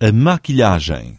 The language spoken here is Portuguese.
a maquilhagem.